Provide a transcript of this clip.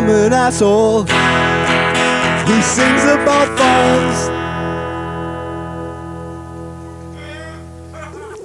I'm an asshole. He sings about phones